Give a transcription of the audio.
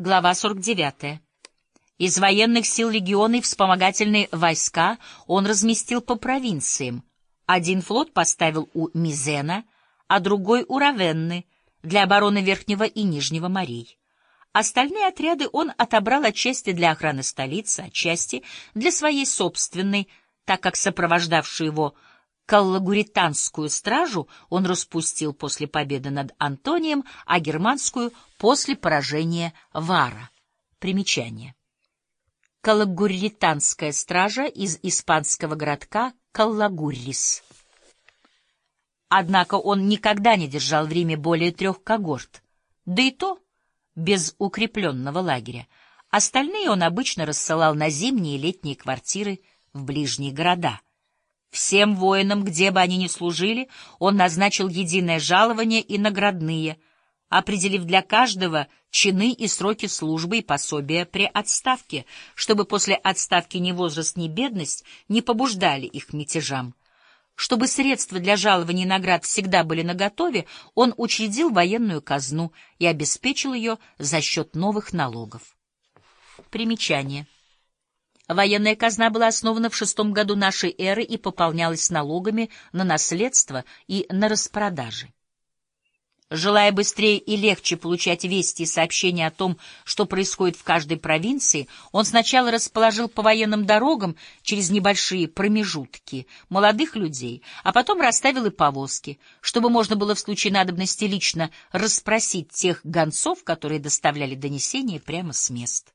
Глава 49. Из военных сил легиона и вспомогательные войска он разместил по провинциям. Один флот поставил у Мизена, а другой — у Равенны для обороны Верхнего и Нижнего морей. Остальные отряды он отобрал отчасти для охраны столицы, отчасти для своей собственной, так как сопровождавший его Каллагуританскую стражу он распустил после победы над Антонием, а германскую — после поражения Вара. Примечание. Каллагуританская стража из испанского городка Каллагуррис. Однако он никогда не держал в Риме более трех когорт, да и то без укрепленного лагеря. Остальные он обычно рассылал на зимние и летние квартиры в ближние города — Всем воинам, где бы они ни служили, он назначил единое жалование и наградные, определив для каждого чины и сроки службы и пособия при отставке, чтобы после отставки ни возраст, ни бедность не побуждали их мятежам. Чтобы средства для жалований и наград всегда были наготове, он учредил военную казну и обеспечил ее за счет новых налогов. Примечание. Военная казна была основана в шестом году нашей эры и пополнялась налогами на наследство и на распродажи. Желая быстрее и легче получать вести и сообщения о том, что происходит в каждой провинции, он сначала расположил по военным дорогам через небольшие промежутки молодых людей, а потом расставил и повозки, чтобы можно было в случае надобности лично расспросить тех гонцов, которые доставляли донесения прямо с мест.